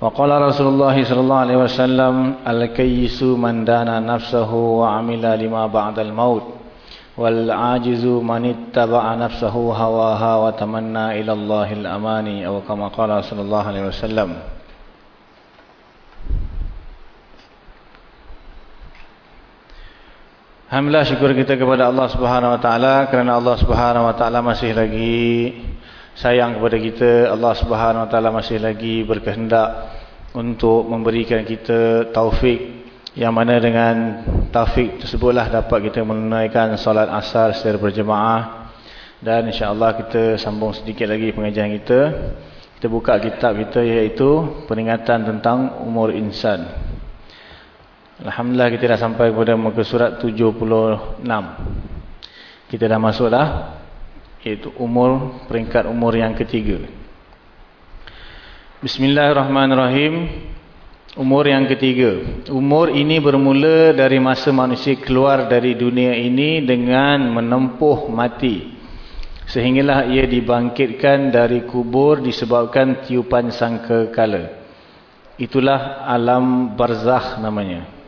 وقال رسول الله صلى الله عليه وسلم الكيس من دان نفسه وعمل لما بعد الموت والعاجز من اتبع نفسه هواها وتمنى إلى الله الأماني أو كما قال صلى الله عليه وسلم. Alhamdulillah syukur kita kepada Allah Subhanahu Wa Taala. Kerana Allah Subhanahu Wa Taala masih lagi sayang kepada kita. Allah Subhanahu Wa Taala masih lagi berkehendak untuk memberikan kita taufik yang mana dengan taufik tersebutlah dapat kita menunaikan solat asar secara berjemaah dan insya-Allah kita sambung sedikit lagi pengajian kita. Kita buka kitab kita iaitu peringatan tentang umur insan. Alhamdulillah kita dah sampai kepada muka surat 76. Kita dah masuk dah iaitu umur peringkat umur yang ketiga. Bismillahirrahmanirrahim. Umur yang ketiga. Umur ini bermula dari masa manusia keluar dari dunia ini dengan menempuh mati. Sehinggalah ia dibangkitkan dari kubur disebabkan tiupan sangkakala. Itulah alam barzakh namanya.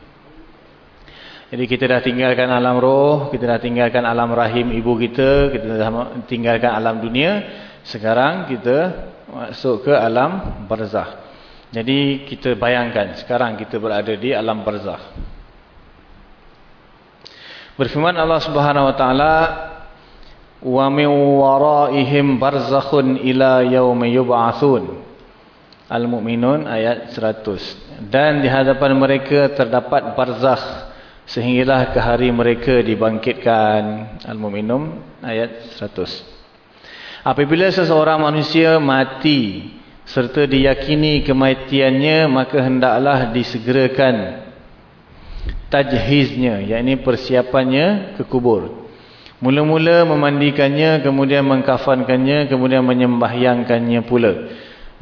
Jadi kita dah tinggalkan alam roh, kita dah tinggalkan alam rahim ibu kita, kita dah tinggalkan alam dunia. Sekarang kita masuk ke alam barzakh. Jadi kita bayangkan sekarang kita berada di alam barzakh. Berfirman Allah Subhanahu wa taala wa min waraihim barzakhun ila yaumi yub'atsun. Al-Mu'minun ayat 100. Dan di hadapan mereka terdapat barzakh sehinggalah ke hari mereka dibangkitkan. Al-Mu'minun ayat 100. Apabila seseorang manusia mati serta diyakini kematiannya maka hendaklah disegerakan tajhiznya yakni persiapannya ke kubur. Mula-mula memandikannya kemudian mengkafankannya kemudian menyembahyangkannya pula.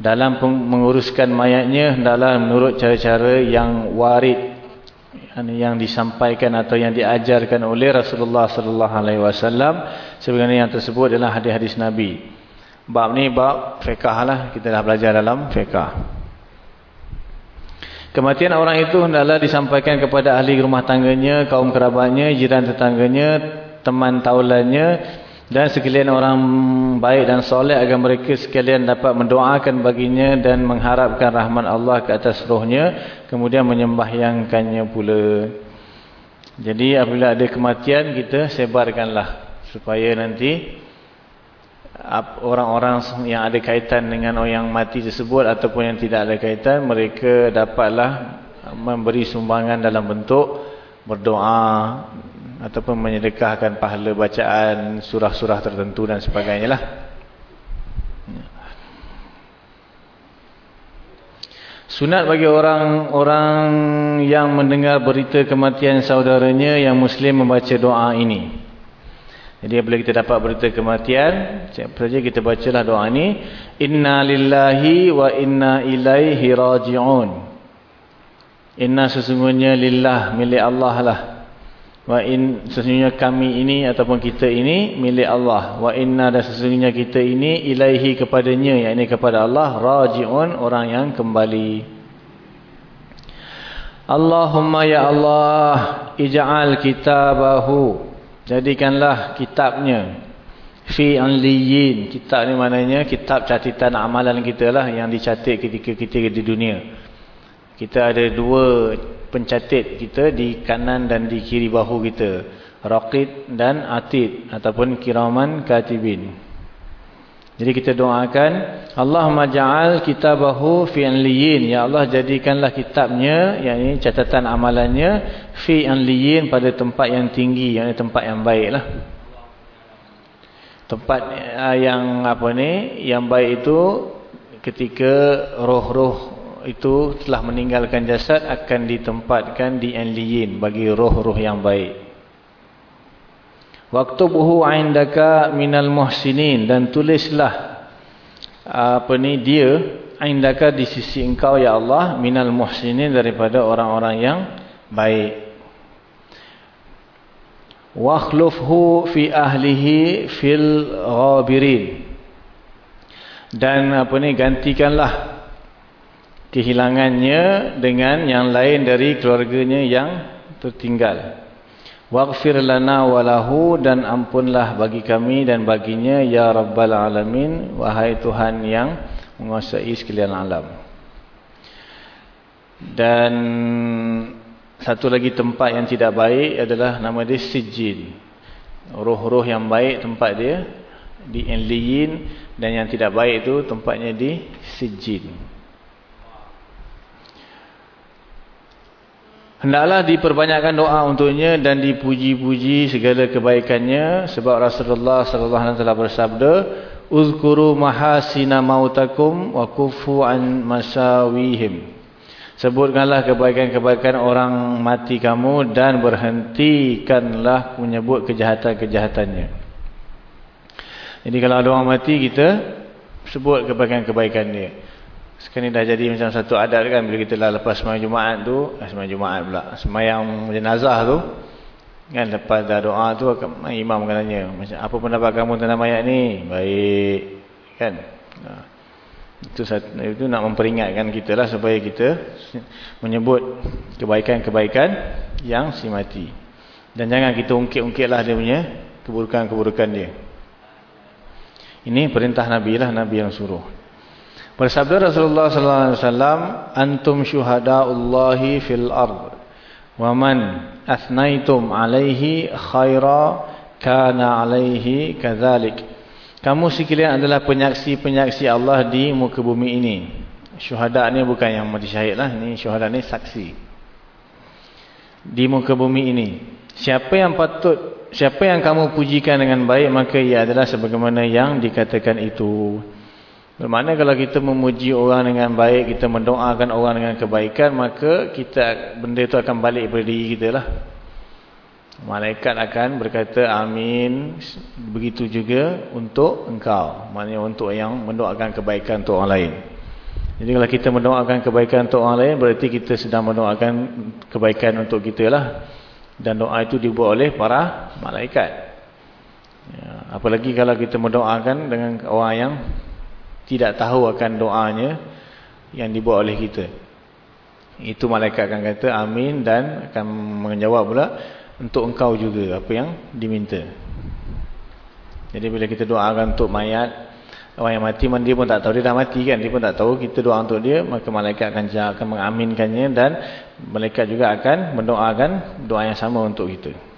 Dalam menguruskan mayatnya hendaklah menurut cara-cara yang warid yang disampaikan atau yang diajarkan oleh Rasulullah sallallahu alaihi wasallam sebagaimana yang tersebut adalah hadis-hadis Nabi. Bab ni bab fiqh lah kita dah belajar dalam fiqh. Kematian orang itu hendaklah disampaikan kepada ahli rumah tangganya, kaum kerabatnya, jiran tetangganya, teman taulannya dan sekalian orang baik dan soleh agar mereka sekalian dapat mendoakan baginya dan mengharapkan rahmat Allah ke atas rohnya kemudian menyembahyangkannya pula. Jadi apabila ada kematian kita sebarkanlah supaya nanti orang-orang yang ada kaitan dengan orang yang mati tersebut ataupun yang tidak ada kaitan mereka dapatlah memberi sumbangan dalam bentuk berdoa ataupun menyedekahkan pahala bacaan surah-surah tertentu dan sebagainya lah. Sunat bagi orang-orang yang mendengar berita kematian saudaranya yang muslim membaca doa ini. Jadi apabila kita dapat berita kematian, siapa saja kita bacalah doa ini, inna lillahi wa inna ilaihi raji'un. Inna sesungguhnya lillah milik Allah lah wa in sesungguhnya kami ini ataupun kita ini milik Allah. Wa inna dan sesungguhnya kita ini ilaihi kepadanya yakni kepada Allah rajiun orang yang kembali. Allahumma ya Allah ij'al kitabahu. Jadikanlah kitabnya. Fi anliyin. Kitab ni maknanya kitab catatan amalan kita lah yang dicatat ketika kita di dunia. Kita ada dua pencatat kita di kanan dan di kiri bahu kita. raqid dan atid ataupun kiraman katibin. Jadi kita doakan Allahumma ja'al kitabahu fi anliyin ya Allah jadikanlah kitabnya yakni catatan amalannya fi anliyin pada tempat yang tinggi yakni tempat yang baiklah. Tempat uh, yang apa ni yang baik itu ketika roh-roh itu telah meninggalkan jasad akan ditempatkan di anliyin bagi roh-roh yang baik. Waktubuhu indaka minal muhsinin dan tulislah apa ni dia indaka di sisi engkau ya Allah minal muhsinin daripada orang-orang yang baik. Wakhlufhu fi ahlihi fil ghabirin. Dan apa ni gantikanlah kehilangannya dengan yang lain dari keluarganya yang tertinggal. Waghfir lana walahu dan ampunlah bagi kami dan baginya ya rabbal alamin wahai Tuhan yang menguasai sekalian alam. Dan satu lagi tempat yang tidak baik adalah nama dia Sijin. Roh-roh yang baik tempat dia di Enliyin dan yang tidak baik itu tempatnya di Sijin. Hendaklah diperbanyakkan doa untuknya dan dipuji-puji segala kebaikannya sebab Rasulullah sallallahu alaihi wasallam bersabda uzkuru mahasina mautakum wa kufu an masawihim Sebutkanlah kebaikan-kebaikan orang mati kamu dan berhentikanlah menyebut kejahatan-kejahatannya. Jadi kalau ada orang mati kita sebut kebaikan-kebaikan dia. Sekarang dah jadi macam satu adat kan bila kita lah lepas semayang Jumaat tu, eh, semayang Jumaat pula, semayang jenazah tu, kan lepas dah doa tu imam akan tanya, macam apa pendapat kamu tentang mayat ni? Baik. Kan? Nah. Itu itu nak memperingatkan kita lah supaya kita menyebut kebaikan-kebaikan yang si mati. Dan jangan kita ungkit-ungkit lah dia punya keburukan-keburukan dia. Ini perintah Nabi lah, Nabi yang suruh. Bersabda Rasulullah sallallahu alaihi wasallam, "Antum syuhada'ullahi fil ard. Wa man athnaitum 'alaihi khaira kana 'alaihi kadzalik." Kamu sekalian adalah penyaksi-penyaksi Allah di muka bumi ini. Syuhada ni bukan yang mati syahid lah, ni syuhada ni saksi. Di muka bumi ini. Siapa yang patut, siapa yang kamu pujikan dengan baik, maka ia adalah sebagaimana yang dikatakan itu. Bermakna kalau kita memuji orang dengan baik, kita mendoakan orang dengan kebaikan, maka kita benda itu akan balik kepada diri kita lah. Malaikat akan berkata amin. Begitu juga untuk engkau. Maksudnya untuk yang mendoakan kebaikan untuk orang lain. Jadi kalau kita mendoakan kebaikan untuk orang lain, berarti kita sedang mendoakan kebaikan untuk kita lah. Dan doa itu dibuat oleh para malaikat. Ya, apalagi kalau kita mendoakan dengan orang yang tidak tahu akan doanya yang dibuat oleh kita. Itu malaikat akan kata amin dan akan menjawab pula untuk engkau juga apa yang diminta. Jadi bila kita doakan untuk mayat orang yang mati dia pun tak tahu dia dah mati kan dia pun tak tahu kita doa untuk dia maka malaikat akan akan mengaminkannya dan malaikat juga akan mendoakan doa yang sama untuk kita.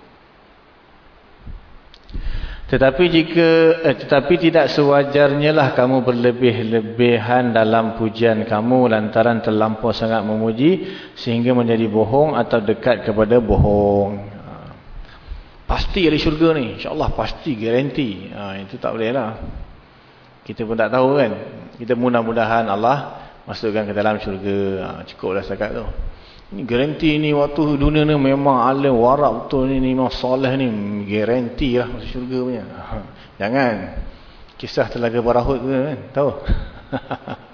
Tetapi jika eh, tetapi tidak sewajarnya lah kamu berlebih-lebihan dalam pujian kamu lantaran terlampau sangat memuji sehingga menjadi bohong atau dekat kepada bohong. Ha. Pasti ada syurga ni. InsyaAllah pasti, garanti. Ha, itu tak boleh lah. Kita pun tak tahu kan. Kita mudah-mudahan Allah masukkan ke dalam syurga. Ha, cukup setakat tu. Garanti ni waktu dunia ni memang alim warak betul ni, ni memang soleh ni garanti lah masuk syurga punya. Jangan kisah telaga barahut tu kan, tahu?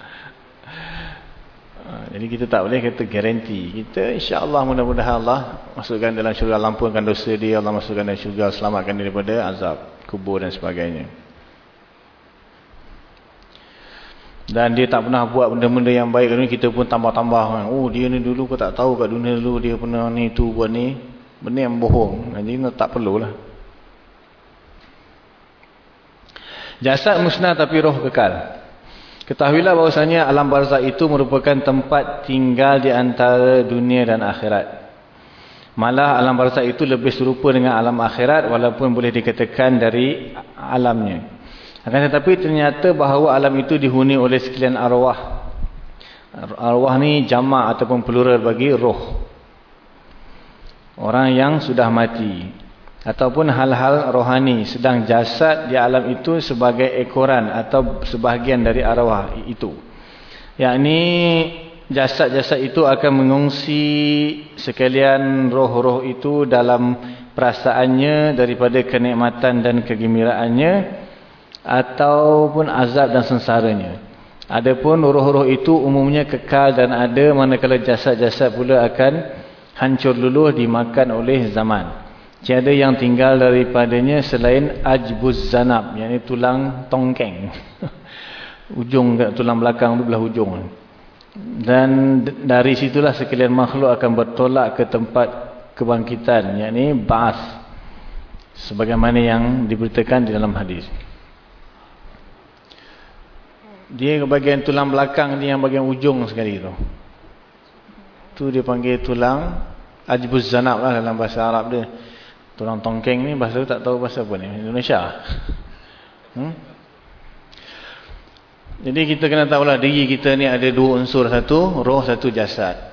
Jadi kita tak boleh kata garanti. Kita insya-Allah mudah-mudahan Allah masukkan dalam syurga lampunkan dosa dia, Allah masukkan dalam syurga selamatkan daripada azab kubur dan sebagainya. Dan dia tak pernah buat benda-benda yang baik ni kita pun tambah-tambah kan. Oh dia ni dulu kau tak tahu kat dunia dulu dia pernah ni tu buat ni. Benda yang bohong. Jadi tak perlulah. Jasad musnah tapi roh kekal. Ketahuilah bahawasanya alam barzah itu merupakan tempat tinggal di antara dunia dan akhirat. Malah alam barzak itu lebih serupa dengan alam akhirat walaupun boleh dikatakan dari alamnya. Akan tetapi ternyata bahawa alam itu dihuni oleh sekalian arwah. Arwah ni jamak ataupun plural bagi roh. Orang yang sudah mati. Ataupun hal-hal rohani sedang jasad di alam itu sebagai ekoran atau sebahagian dari arwah itu. Yang ini jasad-jasad itu akan mengungsi sekalian roh-roh itu dalam perasaannya daripada kenikmatan dan kegembiraannya ataupun azab dan sensaranya. Adapun roh-roh itu umumnya kekal dan ada manakala jasad-jasad pula akan hancur luluh dimakan oleh zaman. Tiada yang tinggal daripadanya selain ajbuz zanab, yakni tulang tongkeng. ujung tulang belakang tu belah ujung. Dan dari situlah sekalian makhluk akan bertolak ke tempat kebangkitan. Yang ini ba'as. Sebagaimana yang diberitakan di dalam hadis. Dia bagian tulang belakang ni yang bagian ujung sekali tu. Tu dia panggil tulang ajbuz zanab lah dalam bahasa Arab dia. Tulang tongkeng ni bahasa tak tahu bahasa apa ni. Indonesia. Hmm? Jadi kita kena tahulah diri kita ni ada dua unsur. Satu roh, satu jasad.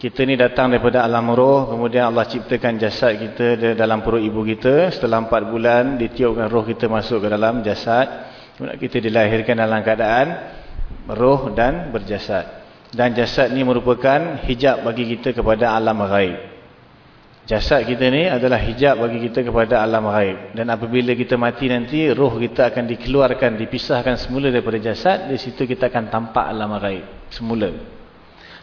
Kita ni datang daripada alam roh. Kemudian Allah ciptakan jasad kita dalam perut ibu kita. Setelah empat bulan ditiupkan roh kita masuk ke dalam jasad. Kemudian kita dilahirkan dalam keadaan roh dan berjasad. Dan jasad ni merupakan hijab bagi kita kepada alam gaib. Jasad kita ni adalah hijab bagi kita kepada alam ghaib. Dan apabila kita mati nanti, roh kita akan dikeluarkan, dipisahkan semula daripada jasad. Di situ kita akan tampak alam ghaib semula.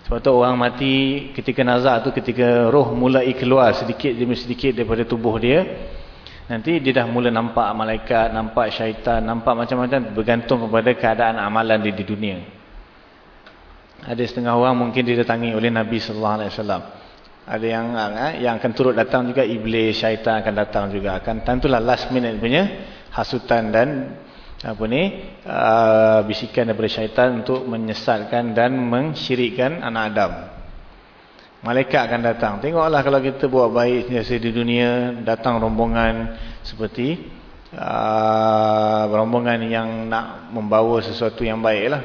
Sebab tu orang mati ketika nazak tu, ketika roh mulai keluar sedikit demi sedikit daripada tubuh dia. Nanti dia dah mula nampak malaikat, nampak syaitan, nampak macam-macam bergantung kepada keadaan amalan dia di dunia. Ada setengah orang mungkin didatangi oleh Nabi Sallallahu Alaihi Wasallam. Ada yang eh, yang akan turut datang juga iblis, syaitan akan datang juga. Akan tentulah last minute punya hasutan dan apa ni uh, bisikan daripada syaitan untuk menyesatkan dan mensyirikkan anak Adam. Malaikat akan datang. Tengoklah kalau kita buat baik biasa di dunia, datang rombongan seperti uh, rombongan yang nak membawa sesuatu yang baiklah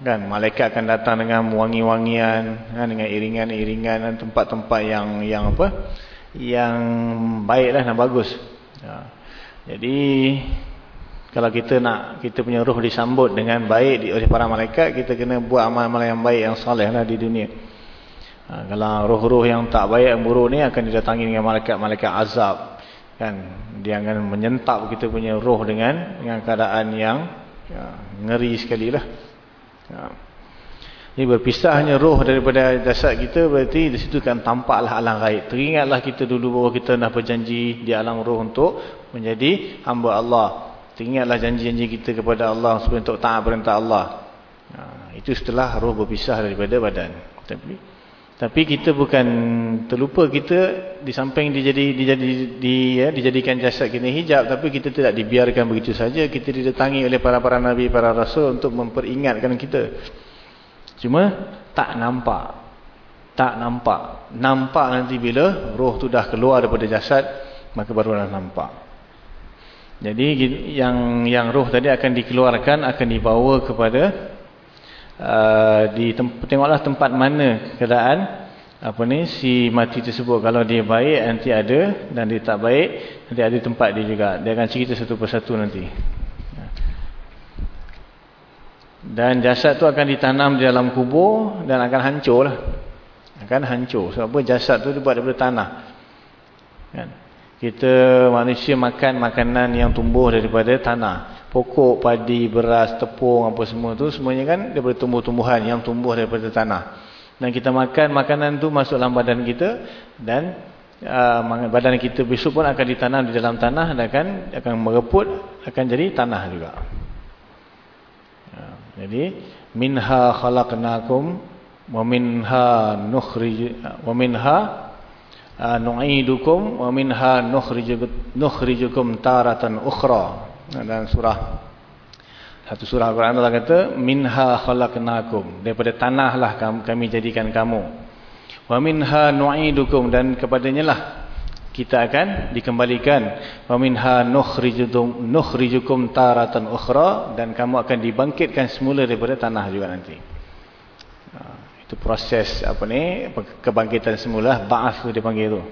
kan malaikat akan datang dengan wangi-wangian kan dengan iringan-iringan tempat-tempat yang yang apa yang baiklah dan bagus ya. jadi kalau kita nak kita punya roh disambut dengan baik oleh para malaikat kita kena buat amal-amal yang baik yang soleh lah di dunia ha, kalau roh-roh yang tak baik yang buruk ni akan didatangi dengan malaikat-malaikat azab kan dia akan menyentap kita punya roh dengan dengan keadaan yang ya, ngeri sekali lah Ya. Ini berpisahnya roh daripada jasad kita berarti di situ kan tampaklah alam gaib. Teringatlah kita dulu bahawa kita nak berjanji di alam roh untuk menjadi hamba Allah. Teringatlah janji-janji kita kepada Allah supaya untuk taat perintah Allah. Ya. Itu setelah roh berpisah daripada badan. Tapi tapi kita bukan terlupa kita di samping dijadi dijadi di ya, dijadikan jasad kita hijab tapi kita tidak dibiarkan begitu saja. Kita didatangi oleh para-para nabi para rasul untuk memperingatkan kita. Cuma tak nampak tak nampak. Nampak nanti bila roh tu dah keluar daripada jasad maka barulah nampak. Jadi yang yang roh tadi akan dikeluarkan akan dibawa kepada Uh, di tengoklah tempat mana keadaan. Apa ni si mati tersebut. Kalau dia baik nanti ada. Dan dia tak baik nanti ada tempat dia juga. Dia akan cerita satu persatu nanti. Dan jasad tu akan ditanam di dalam kubur dan akan hancur lah. Akan hancur. Sebab apa? Jasad tu dibuat daripada tanah. Kan? Kita manusia makan makanan yang tumbuh daripada tanah pokok, padi, beras, tepung apa semua tu semuanya kan daripada tumbuh-tumbuhan yang tumbuh daripada tanah. Dan kita makan makanan tu masuk dalam badan kita dan uh, badan kita besok pun akan ditanam di dalam tanah dan akan akan mereput akan jadi tanah juga. Uh, jadi minha khalaqnakum wa minha nukhrij wa minha uh, nu'idukum wa minha nukhrijukum taratan ukhra dalam surah. Satu surah Al-Quran Allah kata minha khalaqnakum. Daripada tanahlah kami jadikan kamu. Wa minha nu'idukum. Dan kepadanya lah kita akan dikembalikan. Wa minha nukhrijukum nukhrijukum taratan ukhra. Dan kamu akan dibangkitkan semula daripada tanah juga nanti. Ha, itu proses apa ni? Kebangkitan semula ba'ath tu dipanggil tu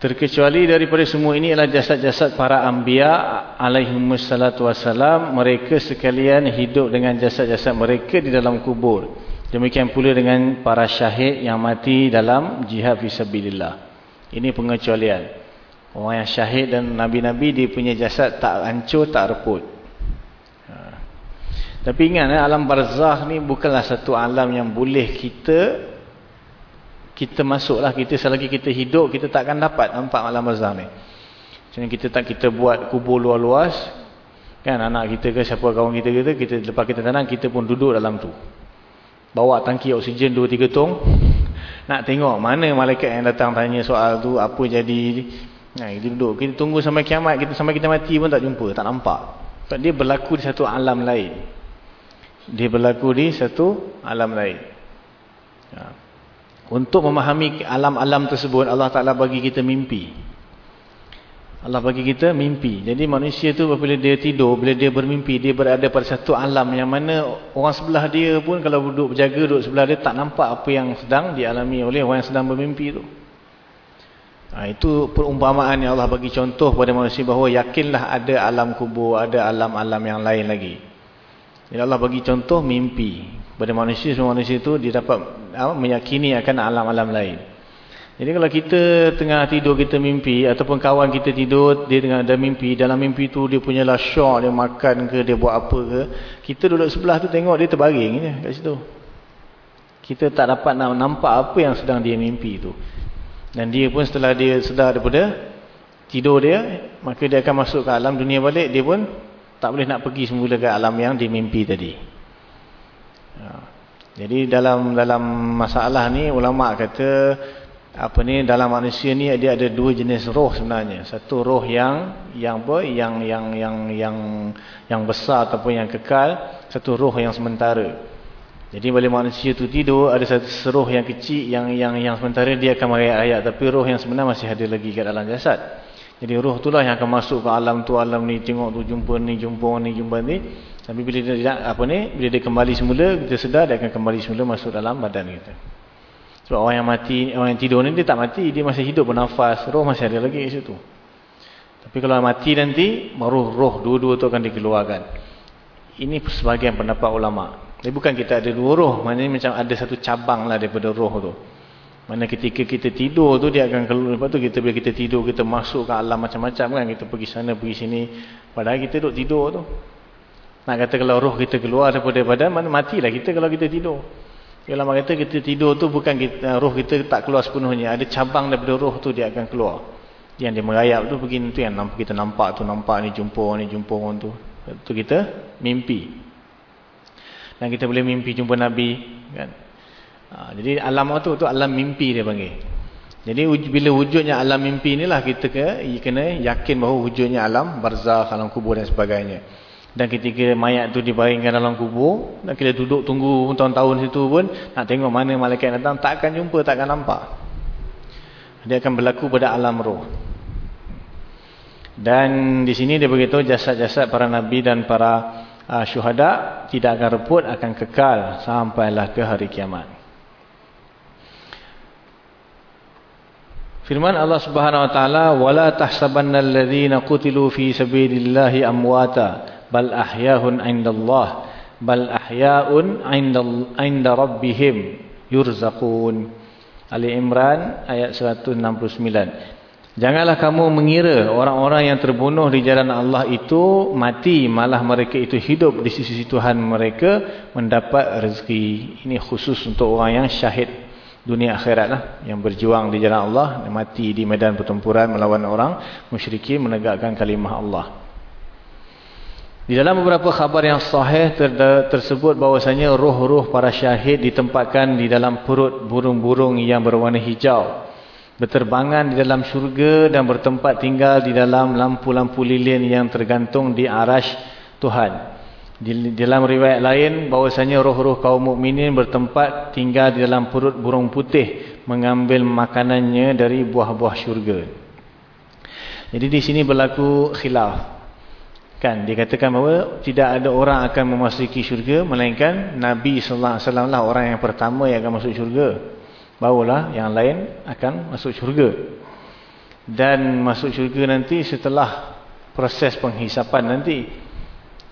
Terkecuali daripada semua ini adalah jasad-jasad para anbiya alaihimussalatu wassalam. Mereka sekalian hidup dengan jasad-jasad mereka di dalam kubur. Demikian pula dengan para syahid yang mati dalam jihad fisabilillah. Ini pengecualian. Orang yang syahid dan nabi-nabi dia punya jasad tak hancur, tak reput. Ha. Tapi ingat eh, alam barzah ni bukanlah satu alam yang boleh kita kita masuklah kita selagi kita hidup kita tak akan dapat nampak alam barzah ni. Macam kita tak kita buat kubur luas-luas kan? Anak kita ke siapa kawan kita kita kita lepas kita tanam kita pun duduk dalam tu. Bawa tangki oksigen 2-3 tong. Nak tengok mana malaikat yang datang tanya soal tu apa jadi. Nah, kita duduk. Kita tunggu sampai kiamat kita sampai kita mati pun tak jumpa tak nampak. Sebab dia berlaku di satu alam lain. Dia berlaku di satu alam lain. Ya. Untuk memahami alam-alam tersebut Allah Ta'ala bagi kita mimpi. Allah bagi kita mimpi. Jadi manusia tu apabila dia tidur, bila dia bermimpi, dia berada pada satu alam yang mana orang sebelah dia pun kalau duduk berjaga, duduk sebelah dia tak nampak apa yang sedang dialami oleh orang yang sedang bermimpi tu. Ha, itu perumpamaan yang Allah bagi contoh kepada manusia bahawa yakinlah ada alam kubur, ada alam-alam yang lain lagi. Jadi Allah bagi contoh mimpi pada manusia semua manusia itu dia dapat apa, meyakini akan alam-alam lain. Jadi kalau kita tengah tidur kita mimpi ataupun kawan kita tidur dia tengah ada mimpi dalam mimpi tu dia punya lah syok dia makan ke dia buat apa ke kita duduk sebelah tu tengok dia terbaring je kat situ. Kita tak dapat nak nampak apa yang sedang dia mimpi tu. Dan dia pun setelah dia sedar daripada tidur dia maka dia akan masuk ke alam dunia balik dia pun tak boleh nak pergi semula ke alam yang dimimpi tadi. Ya. Jadi dalam dalam masalah ni ulama kata apa ni dalam manusia ni dia ada dua jenis roh sebenarnya. Satu roh yang yang apa yang yang yang yang yang besar ataupun yang kekal, satu roh yang sementara. Jadi bila manusia tu tidur ada satu roh yang kecil yang yang yang sementara dia akan merayap-rayap tapi roh yang sebenar masih ada lagi kat dalam jasad. Jadi roh itulah yang akan masuk ke alam tu alam ni tengok tu jumpa ni jumpa ni jumpa ni tapi bila dia apa ni, bila dia kembali semula, kita sedar dia akan kembali semula masuk dalam badan kita. Sebab orang yang mati, orang yang tidur ni dia tak mati, dia masih hidup bernafas, roh masih ada lagi di situ. Tapi kalau mati nanti, baru roh dua-dua tu akan dikeluarkan. Ini sebagian pendapat ulama. Jadi bukan kita ada dua roh, maknanya macam ada satu cabang lah daripada roh tu. Mana ketika kita tidur tu dia akan keluar lepas tu kita bila kita tidur kita masuk ke alam macam-macam kan kita pergi sana pergi sini padahal kita duduk tidur tu nak kata kalau roh kita keluar daripada badan, matilah kita kalau kita tidur. Kalau mak kata kita tidur tu bukan kita, roh kita tak keluar sepenuhnya. Ada cabang daripada roh tu dia akan keluar. Yang dia merayap tu begini tu yang kita nampak tu nampak ni jumpa ni jumpa orang tu. Tu kita mimpi. Dan kita boleh mimpi jumpa Nabi. kan? Ha, jadi alam tu tu alam mimpi dia panggil. Jadi bila wujudnya alam mimpi inilah kita kena yakin bahawa wujudnya alam barzah, alam kubur dan sebagainya. Dan ketika mayat tu dibaringkan dalam kubur, dan kita duduk tunggu tahun-tahun situ pun, nak tengok mana malaikat datang, tak akan jumpa, tak akan nampak. Dia akan berlaku pada alam roh. Dan di sini dia beritahu jasad-jasad para nabi dan para uh, syuhada tidak akan reput, akan kekal sampailah ke hari kiamat. Firman Allah Subhanahu wa taala wala tahsabannal ladzina qutilu fi sabilillahi amwata bal ahya'un 'indallah bal ahya'un 'inda rabbihim yurzaqun. Ali Imran ayat 169 Janganlah kamu mengira orang-orang yang terbunuh di jalan Allah itu mati malah mereka itu hidup di sisi Tuhan mereka mendapat rezeki. Ini khusus untuk orang yang syahid dunia akhirat lah yang berjuang di jalan Allah mati di medan pertempuran melawan orang musyrikin menegakkan kalimah Allah di dalam beberapa khabar yang sahih ter tersebut bahwasanya roh-roh para syahid ditempatkan di dalam perut burung-burung yang berwarna hijau. Berterbangan di dalam syurga dan bertempat tinggal di dalam lampu-lampu lilin yang tergantung di arash Tuhan. Di dalam riwayat lain bahwasanya roh-roh kaum mukminin bertempat tinggal di dalam perut burung putih mengambil makanannya dari buah-buah syurga. Jadi di sini berlaku khilaf. Kan dikatakan bahawa tidak ada orang akan memasuki syurga melainkan Nabi sallallahu alaihi wasallam lah orang yang pertama yang akan masuk syurga. Barulah yang lain akan masuk syurga. Dan masuk syurga nanti setelah proses penghisapan nanti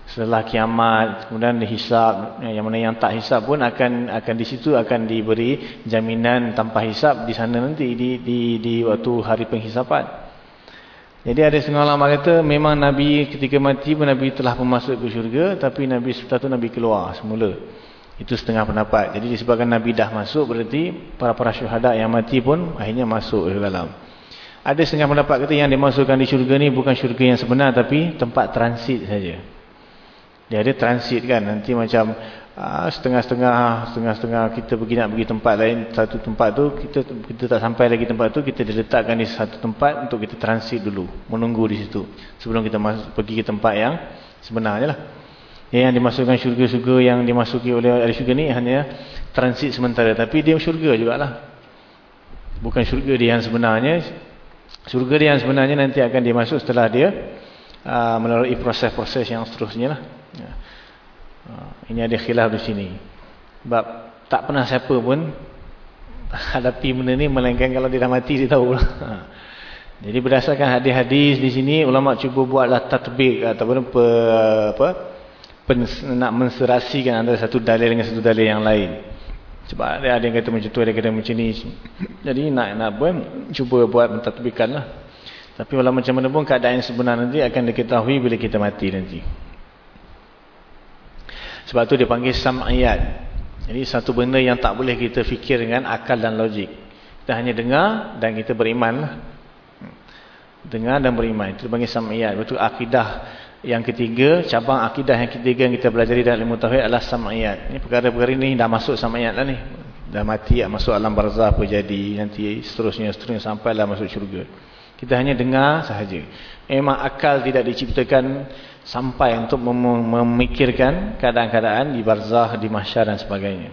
setelah kiamat kemudian dihisap yang mana yang tak hisap pun akan akan di situ akan diberi jaminan tanpa hisap di sana nanti di di di waktu hari penghisapan. Jadi ada setengah ulama kata memang nabi ketika mati pun nabi telah masuk ke syurga tapi nabi setelah tu nabi keluar semula. Itu setengah pendapat. Jadi disebabkan nabi dah masuk berarti para-para syuhada yang mati pun akhirnya masuk ke dalam. Ada setengah pendapat kata yang dimasukkan di syurga ni bukan syurga yang sebenar tapi tempat transit saja dia ada transit kan. Nanti macam ah, setengah-setengah setengah-setengah kita pergi nak pergi tempat lain. Satu tempat tu kita kita tak sampai lagi tempat tu. Kita diletakkan di satu tempat untuk kita transit dulu. Menunggu di situ. Sebelum kita masuk, pergi ke tempat yang sebenarnya lah. Yang dimasukkan syurga-syurga yang dimasuki oleh ahli syurga ni hanya transit sementara. Tapi dia syurga jugalah. Bukan syurga dia yang sebenarnya. Syurga dia yang sebenarnya nanti akan dimasuk setelah dia uh, melalui proses-proses yang seterusnya lah. Ya. Ha, ini ada khilaf di sini. Sebab tak pernah siapa pun hadapi benda ni melainkan kalau dia dah mati dia tahu lah. Ha. Jadi berdasarkan hadis-hadis di sini ulama cuba buatlah tatbik ataupun pe, apa pen, nak menserasikan antara satu dalil dengan satu dalil yang lain. Sebab ada, yang kata macam tu, ada yang kata macam ni. Jadi nak nak pun cuba buat mentatbikan lah. Tapi walau macam mana pun keadaan sebenar nanti akan diketahui bila kita mati nanti. Sebab tu dia panggil sam'iyat. Jadi satu benda yang tak boleh kita fikir dengan akal dan logik. Kita hanya dengar dan kita beriman. Lah. Dengar dan beriman. Itu panggil sam'iyat. Betul akidah yang ketiga, cabang akidah yang ketiga yang kita belajar dalam ilmu tauhid adalah sam'iyat. Ini perkara-perkara ini dah masuk sam'iyat lah ni. Dah mati, masuk alam barzah apa jadi. Nanti seterusnya, seterusnya sampailah masuk syurga. Kita hanya dengar sahaja. Memang akal tidak diciptakan sampai untuk mem memikirkan keadaan-keadaan di barzah, di mahsyar dan sebagainya.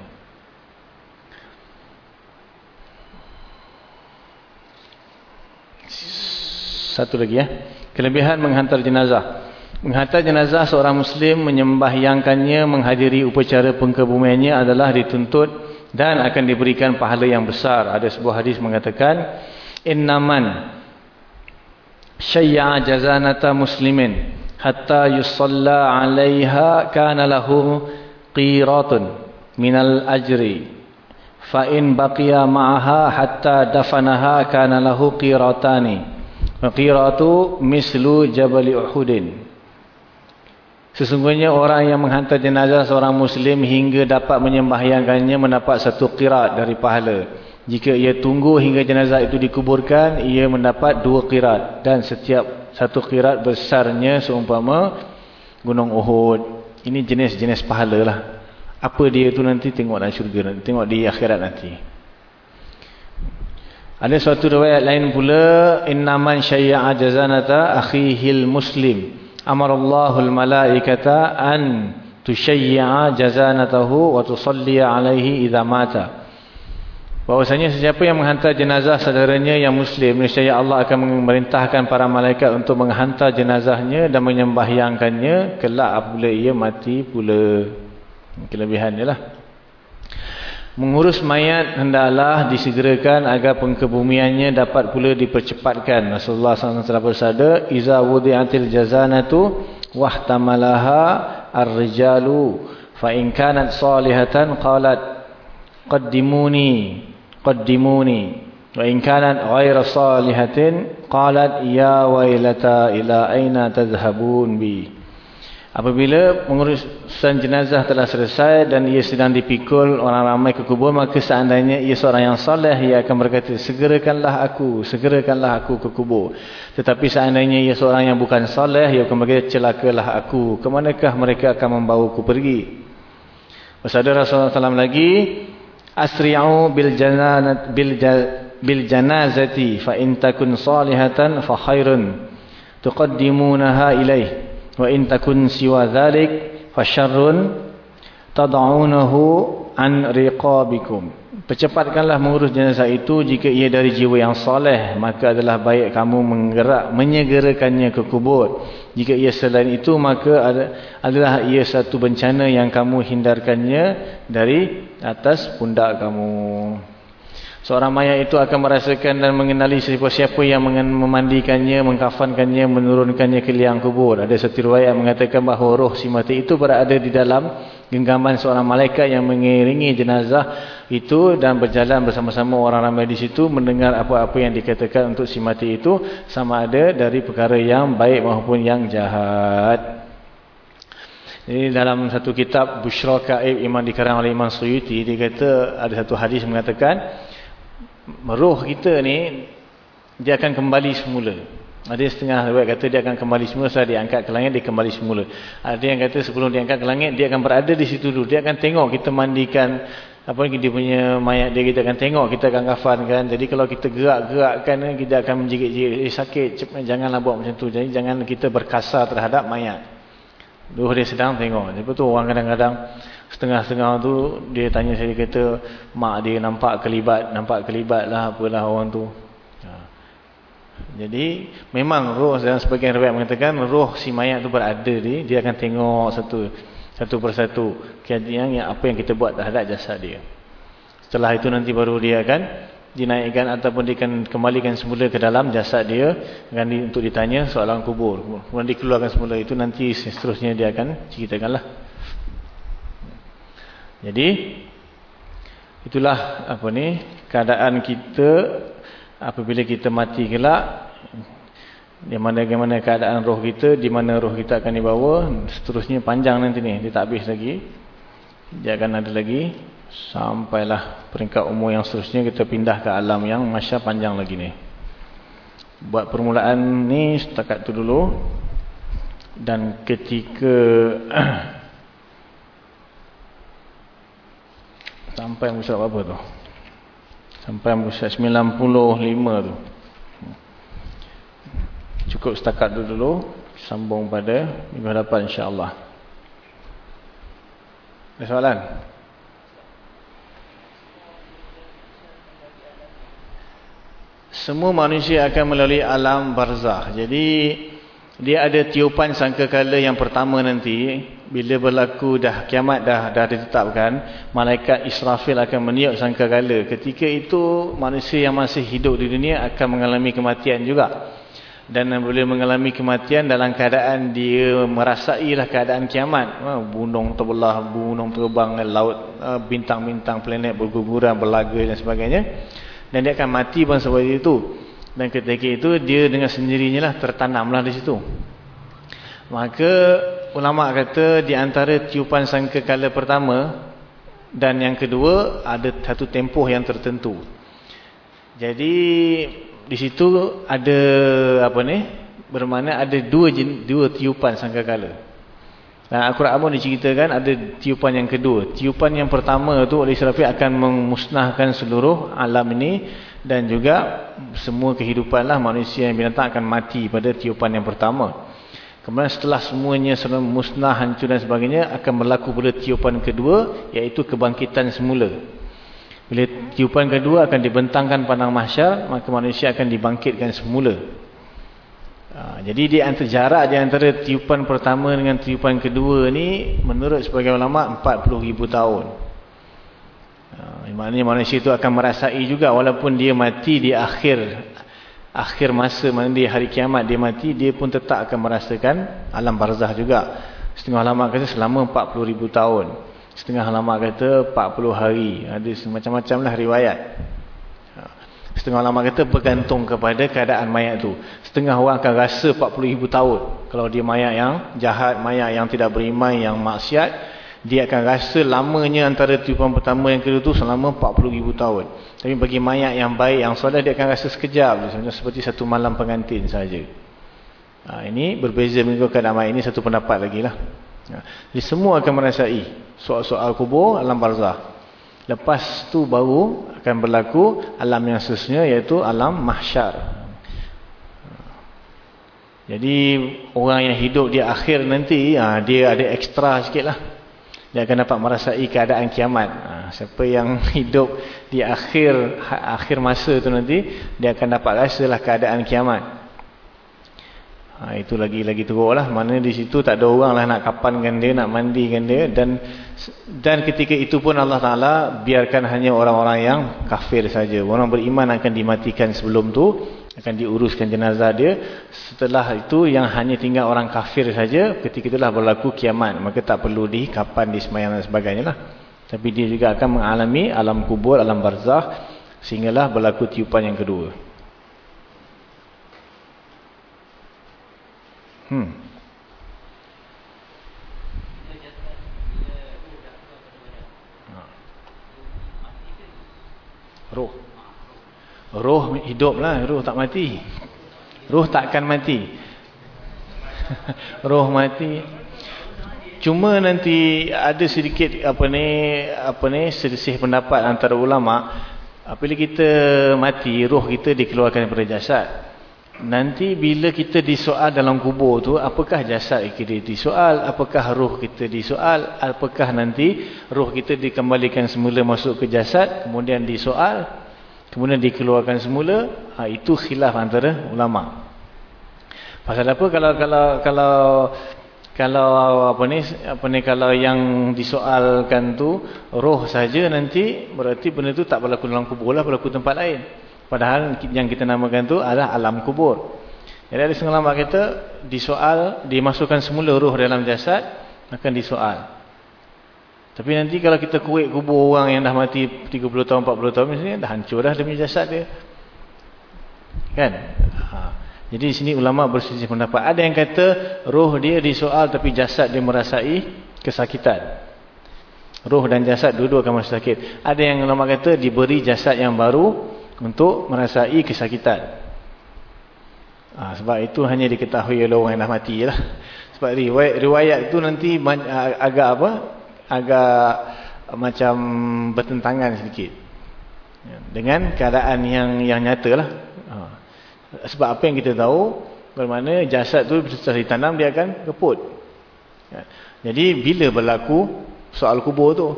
Satu lagi ya. Kelebihan menghantar jenazah. Menghantar jenazah seorang muslim menyembahyangkannya menghadiri upacara pengkebumiannya adalah dituntut dan akan diberikan pahala yang besar. Ada sebuah hadis mengatakan innaman syayya jazanata muslimin hatta yusalla 'alaiha kana lahu qiratun minal ajri. Fa in baqiya ma'aha hatta dafanaha kana lahu qiratani. Qiratu mislu jabal uhudin. Sesungguhnya orang yang menghantar jenazah seorang muslim hingga dapat menyembahyangkannya mendapat satu qirat dari pahala. Jika ia tunggu hingga jenazah itu dikuburkan, ia mendapat dua qirat dan setiap satu kirat besarnya seumpama gunung Uhud. Ini jenis-jenis pahala lah. Apa dia tu nanti tengok dalam syurga nanti. Tengok di akhirat nanti. Ada suatu riwayat lain pula. Innaman syai'a jazanata akhihil muslim. Amarallahu al-malaikata an tusyai'a jazanatahu wa tusalliya alaihi idha mata bahwasanya sesiapa yang menghantar jenazah saudaranya yang muslim nescaya Allah akan memerintahkan para malaikat untuk menghantar jenazahnya dan menyembahyangkannya kelak apabila ia mati pula. Kelebihannya lah. Mengurus mayat hendaklah disegerakan agar pengkebumiannya dapat pula dipercepatkan. Rasulullah SAW bersabda iza wudi'atil jazanatu wahtamalaha ar-rijalu fa in kanat salihatan qalat qaddimuni wa in kanat ghayra salihatin qalat ya wailata ila aina tadhhabun bi? Apabila pengurusan jenazah telah selesai dan ia sedang dipikul orang ramai ke kubur maka seandainya ia seorang yang soleh ia akan berkata segerakanlah aku segerakanlah aku ke kubur. Tetapi seandainya ia seorang yang bukan soleh ia akan berkata celakalah aku. Ke manakah mereka akan membawa aku pergi Rasulullah SAW lagi asri'u bil janazati bil, bil janazati fa in takun salihatan fa khairun tuqaddimunaha ilaih wa tad'unahu an riqabikum. Percepatkanlah mengurus jenazah itu jika ia dari jiwa yang soleh. Maka adalah baik kamu menggerak, menyegerakannya ke kubur. Jika ia selain itu maka adalah ia satu bencana yang kamu hindarkannya dari atas pundak kamu. Seorang mayat itu akan merasakan dan mengenali siapa-siapa yang memandikannya, mengkafankannya, menurunkannya ke liang kubur. Ada satu riwayat mengatakan bahawa roh si mati itu berada di dalam genggaman seorang malaikat yang mengiringi jenazah itu dan berjalan bersama-sama orang ramai di situ mendengar apa-apa yang dikatakan untuk si mati itu sama ada dari perkara yang baik maupun yang jahat. Ini dalam satu kitab Bushra Ka'ib Iman dikarang oleh Imam Suyuti dia kata ada satu hadis mengatakan roh kita ni dia akan kembali semula. Ada setengah riwayat kata dia akan kembali semula setelah diangkat ke langit dia kembali semula. Ada yang kata sebelum diangkat ke langit dia akan berada di situ dulu. Dia akan tengok kita mandikan apa dia punya mayat dia kita akan tengok kita akan kafankan. Jadi kalau kita gerak-gerakkan kita akan menjigit-jigit eh, sakit janganlah buat macam tu. Jadi jangan kita berkasar terhadap mayat. Duh dia sedang tengok. Lepas tu orang kadang-kadang setengah-setengah tu dia tanya saya kata mak dia nampak kelibat nampak kelibat lah apalah orang tu. Jadi memang roh dan sebagian riwayat mengatakan roh si mayat tu berada di dia akan tengok satu satu persatu kejadian yang apa yang kita buat terhadap jasad dia. Setelah itu nanti baru dia akan dinaikkan ataupun dia akan kembalikan semula ke dalam jasad dia akan di, untuk ditanya soalan kubur. Kemudian dikeluarkan semula itu nanti seterusnya dia akan ceritakanlah. Jadi itulah apa ni keadaan kita. Apabila kita mati kelak di mana bagaimana keadaan roh kita di mana roh kita akan dibawa seterusnya panjang nanti ni. Dia tak habis lagi. Dia akan ada lagi. Sampailah peringkat umur yang seterusnya kita pindah ke alam yang masya panjang lagi ni. Buat permulaan ni setakat tu dulu. Dan ketika Sampai muka surat apa tu? Sampai muka surat 95 tu. Cukup setakat tu dulu. Sambung pada minggu hadapan insyaAllah. Ada soalan? Semua manusia akan melalui alam barzah. Jadi dia ada tiupan sangkakala yang pertama nanti bila berlaku dah kiamat dah dah ditetapkan malaikat Israfil akan meniup sangkakala ketika itu manusia yang masih hidup di dunia akan mengalami kematian juga dan boleh mengalami kematian dalam keadaan dia merasailah keadaan kiamat ha, gunung terbelah gunung terbang laut ha, bintang-bintang planet berguguran berlaga dan sebagainya dan dia akan mati pun sebab itu dan ketika itu dia dengan sendirinya lah tertanamlah di situ. Maka ulama kata di antara tiupan sangkakala pertama dan yang kedua ada satu tempoh yang tertentu. Jadi di situ ada apa ni? Bermakna ada dua dua tiupan sangkakala. Dan Al-Quran pun diceritakan ada tiupan yang kedua. Tiupan yang pertama tu oleh Israfil akan memusnahkan seluruh alam ini dan juga semua kehidupan lah manusia yang binatang akan mati pada tiupan yang pertama. Kemudian setelah semuanya seluruh musnah, hancur dan sebagainya akan berlaku pada tiupan kedua iaitu kebangkitan semula. Bila tiupan kedua akan dibentangkan pandang mahsyar maka manusia akan dibangkitkan semula. Ha, jadi di antara jarak di antara tiupan pertama dengan tiupan kedua ni menurut sebagian ulama 40 ribu tahun. Ha, maknanya manusia itu akan merasai juga walaupun dia mati di akhir akhir masa di hari kiamat dia mati dia pun tetap akan merasakan alam barzah juga. Setengah ulama kata selama 40 ribu tahun. Setengah ulama kata 40 hari. Ada macam-macam lah riwayat. Ha, setengah ulama kata bergantung kepada keadaan mayat tu. Setengah orang akan rasa 40 ribu tahun. Kalau dia mayat yang jahat, mayat yang tidak beriman, yang maksiat, dia akan rasa lamanya antara tiupan pertama yang kedua tu selama 40 ribu tahun. Tapi bagi mayat yang baik, yang soleh dia akan rasa sekejap. Seperti satu malam pengantin saja. Ha, ini berbeza mengikut keadaan mayat. Ini satu pendapat lagi lah. Ha, jadi semua akan merasai soal-soal kubur, alam barzah. Lepas tu baru akan berlaku alam yang seterusnya iaitu alam mahsyar. Jadi orang yang hidup di akhir nanti ha, dia ada ekstra sikit lah. Dia akan dapat merasai keadaan kiamat. Ha, siapa yang hidup di akhir akhir masa tu nanti dia akan dapat rasalah keadaan kiamat. Ha, itu lagi lagi teruk lah. Mana di situ tak ada orang lah nak kapankan dia, nak mandikan dia. Dan dan ketika itu pun Allah Ta'ala biarkan hanya orang-orang yang kafir saja. Orang beriman akan dimatikan sebelum tu. Akan diuruskan jenazah dia. Setelah itu yang hanya tinggal orang kafir saja. Ketika itulah berlaku kiamat. Maka tak perlu di kapan, di semayang dan sebagainya lah. Tapi dia juga akan mengalami alam kubur, alam barzah. Sehinggalah berlaku tiupan yang kedua. Hmm. Roh. Roh hiduplah, roh tak mati. Roh takkan mati. roh mati. Cuma nanti ada sedikit apa ni, apa ni selisih pendapat antara ulama. Apabila kita mati, roh kita dikeluarkan daripada jasad. Nanti bila kita disoal dalam kubur tu, apakah jasad kita disoal, apakah roh kita disoal, apakah nanti roh kita dikembalikan semula masuk ke jasad, kemudian disoal, kemudian dikeluarkan semula, ha, itu khilaf antara ulama. Pasal apa kalau kalau kalau kalau apa ni apa ni kalau yang disoalkan tu roh saja nanti berarti benda tu tak berlaku dalam kubur lah berlaku tempat lain. Padahal yang kita namakan itu adalah alam kubur. Jadi ada setengah lama kita disoal, dimasukkan semula roh dalam jasad, akan disoal. Tapi nanti kalau kita kuik kubur orang yang dah mati 30 tahun, 40 tahun, misalnya dah hancur dah demi jasad dia. Kan? Ha. Jadi di sini ulama bersisih pendapat. Ada yang kata roh dia disoal tapi jasad dia merasai kesakitan. Roh dan jasad dua-dua akan sakit. Ada yang ulama kata diberi jasad yang baru, untuk merasai kesakitan. Ha, sebab itu hanya diketahui oleh orang yang dah mati lah. Sebab riwayat, riwayat itu nanti agak apa? Agak macam bertentangan sedikit. Ya, dengan keadaan yang yang nyata lah. Ha. Sebab apa yang kita tahu, bagaimana jasad tu setelah ditanam dia akan keput. Ya. Jadi bila berlaku soal kubur tu,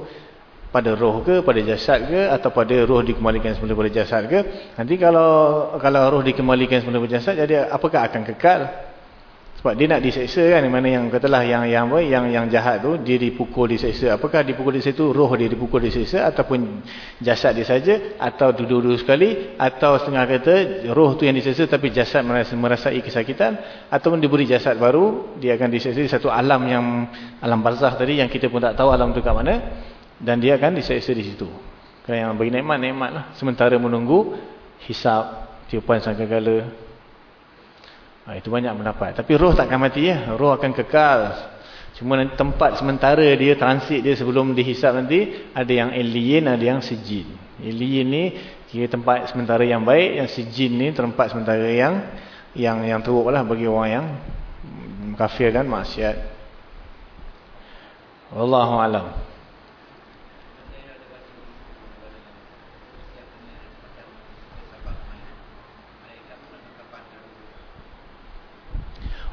pada roh ke, pada jasad ke atau pada roh dikembalikan semula pada jasad ke nanti kalau kalau roh dikembalikan semula pada jasad jadi apakah akan kekal? Sebab dia nak diseksa kan mana yang katalah yang yang apa yang yang jahat tu dia dipukul diseksa. Apakah dipukul diseksa tu roh dia dipukul diseksa ataupun jasad dia saja atau dua-dua sekali atau setengah kata roh tu yang diseksa tapi jasad merasa merasai kesakitan ataupun diberi jasad baru dia akan diseksa di satu alam yang alam barzah tadi yang kita pun tak tahu alam tu kat mana dan dia akan diseksa di situ. Kalau yang bagi nikmat, nikmat lah. Sementara menunggu hisap, tiupan sangkakala. Ha, itu banyak mendapat. Tapi roh takkan mati ya. Roh akan kekal. Cuma nanti tempat sementara dia, transit dia sebelum dihisap nanti, ada yang alien, ada yang sejin. Alien ni kira tempat sementara yang baik, yang sejin ni tempat sementara yang yang yang teruk lah bagi orang yang kafir dan maksiat. Wallahualam.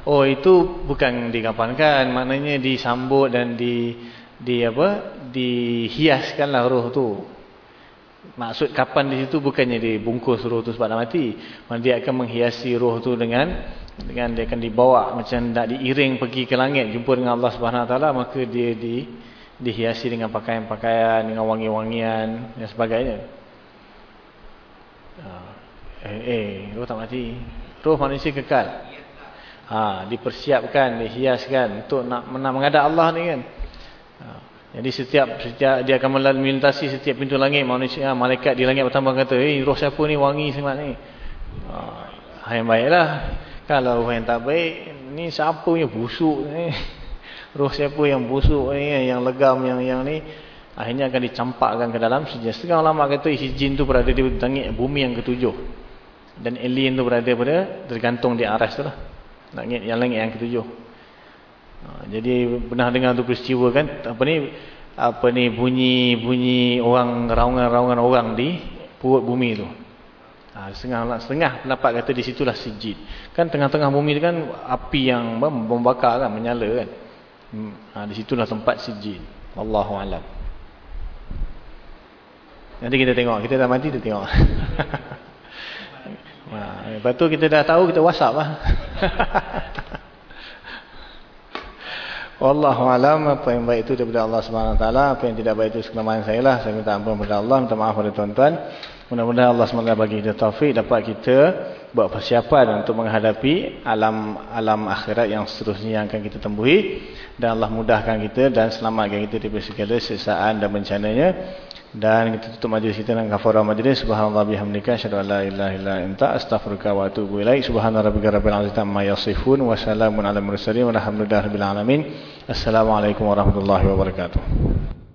Oh itu bukan dikampankan, maknanya disambut dan di di apa? dihiaskanlah roh tu. Maksud kapan di situ bukannya dibungkus roh tu sebab dah mati. Maksudnya dia akan menghiasi roh tu dengan dengan dia akan dibawa macam nak diiring pergi ke langit jumpa dengan Allah Subhanahu Wa Taala maka dia di dihiasi dengan pakaian-pakaian dengan wangi-wangian dan sebagainya. Ah, eh, eh, roh tak mati. Roh manusia kekal ha, dipersiapkan, dihiaskan untuk nak menghadap Allah ni kan. Ha, jadi setiap setiap dia akan melintasi setiap pintu langit manusia malaikat di langit pertama kata, "Eh, roh siapa ni wangi sangat ni?" Ha, yang baiklah. Kalau roh yang tak baik, ni siapa yang busuk ni? Roh siapa yang busuk ni, yang legam yang yang ni? Akhirnya akan dicampakkan ke dalam sijin. Setengah ulama kata isi jin tu berada di langit bumi yang ketujuh. Dan alien tu berada pada tergantung di aras tu lah. Langit yang langit yang ketujuh. Ha, jadi pernah dengar tu peristiwa kan apa ni apa ni bunyi bunyi orang raungan-raungan orang di perut bumi tu. Ha, setengah, setengah pendapat kata di situlah sijid. Kan tengah-tengah bumi kan api yang membakar kan, menyala kan. Hmm, ha, di situlah tempat sijid. Wallahu alam. Nanti kita tengok, kita dah mati kita tengok. ha, lepas tu kita dah tahu kita WhatsApp lah. Wallahu alam apa yang baik itu daripada Allah Subhanahu wa taala, apa yang tidak baik itu sekelemahan saya lah. Saya minta ampun kepada Allah, minta maaf kepada tuan-tuan. Mudah-mudahan Allah SWT bagi kita taufik dapat kita buat persiapan untuk menghadapi alam alam akhirat yang seterusnya yang akan kita temui dan Allah mudahkan kita dan selamatkan kita dari segala sesaan dan bencananya dan kita tutup majlis kita dengan kafarah majlis. Subhanallah bihamdika asyhadu an la ilaha illa anta astaghfiruka wa atubu ilaik. Subhana rabbika rabbil izzati amma yasifun wa salamun alal mursalin walhamdulillahi rabbil alamin. Assalamualaikum warahmatullahi wabarakatuh